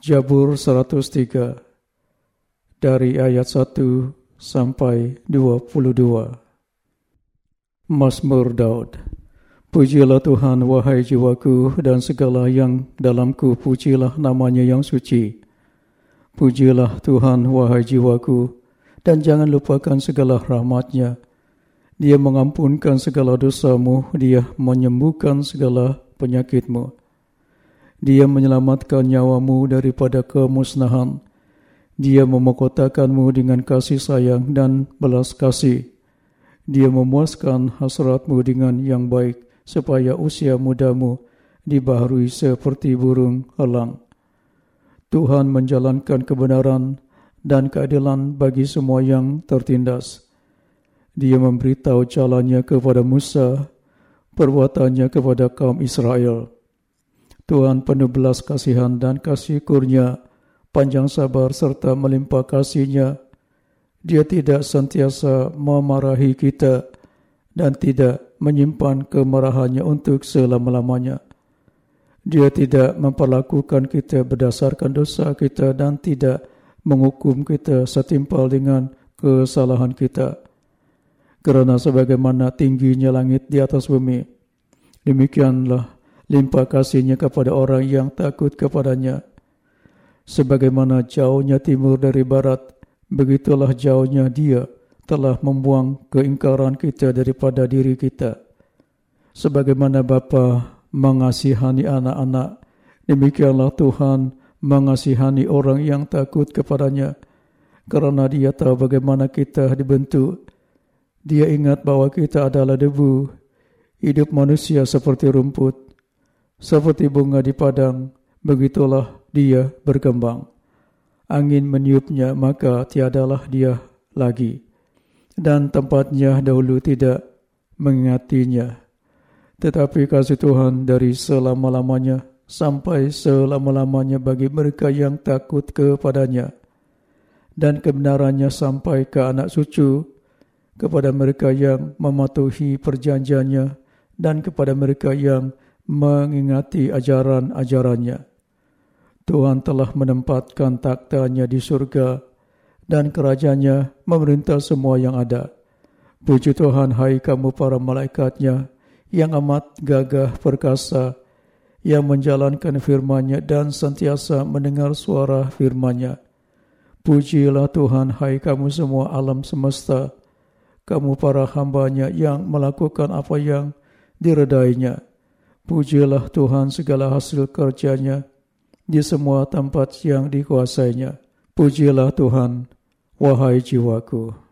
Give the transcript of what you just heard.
Jabur 103 dari ayat 1 sampai 22. Mazmur Daud Pujilah Tuhan wahai jiwaku dan segala yang dalamku pujilah namanya yang suci. Pujilah Tuhan wahai jiwaku dan jangan lupakan segala rahmatnya. Dia mengampunkan segala dosamu, dia menyembuhkan segala penyakitmu. Dia menyelamatkan nyawamu daripada kemusnahan. Dia memkotakanmu dengan kasih sayang dan belas kasih. Dia memuaskan hasratmu dengan yang baik, supaya usia mudamu dibaharui seperti burung elang. Tuhan menjalankan kebenaran dan keadilan bagi semua yang tertindas. Dia memberitahu jalannya kepada Musa, perbuatannya kepada kaum Israel. Tuhan penuh belas kasihan dan kasih kurnia, panjang sabar serta melimpah kasihnya. Dia tidak sentiasa memarahi kita dan tidak menyimpan kemarahannya untuk selama-lamanya. Dia tidak memperlakukan kita berdasarkan dosa kita dan tidak menghukum kita setimpal dengan kesalahan kita. Kerana sebagaimana tingginya langit di atas bumi, demikianlah limpah kasihnya kepada orang yang takut kepadanya. Sebagaimana jauhnya timur dari barat, begitulah jauhnya dia telah membuang keingkaran kita daripada diri kita. Sebagaimana bapa mengasihani anak-anak, demikianlah Tuhan mengasihani orang yang takut kepadanya. Kerana dia tahu bagaimana kita dibentuk, dia ingat bahawa kita adalah debu, hidup manusia seperti rumput, seperti bunga di padang, begitulah dia berkembang. Angin meniupnya, maka tiadalah dia lagi. Dan tempatnya dahulu tidak mengingatinya. Tetapi kasih Tuhan dari selama-lamanya sampai selama-lamanya bagi mereka yang takut kepadanya. Dan kebenarannya sampai ke anak cucu kepada mereka yang mematuhi perjanjiannya dan kepada mereka yang mengingati ajaran-ajarannya. Tuhan telah menempatkan taktanya di surga dan kerajaannya memerintah semua yang ada. Puji Tuhan hai kamu para malaikatnya yang amat gagah perkasa yang menjalankan firman-Nya dan sentiasa mendengar suara firman-Nya. Pujilah Tuhan hai kamu semua alam semesta, kamu para hamba-Nya yang melakukan apa yang diredainya. Pujilah Tuhan segala hasil kerjanya di semua tempat yang dikuasainya. Pujilah Tuhan, wahai jiwaku.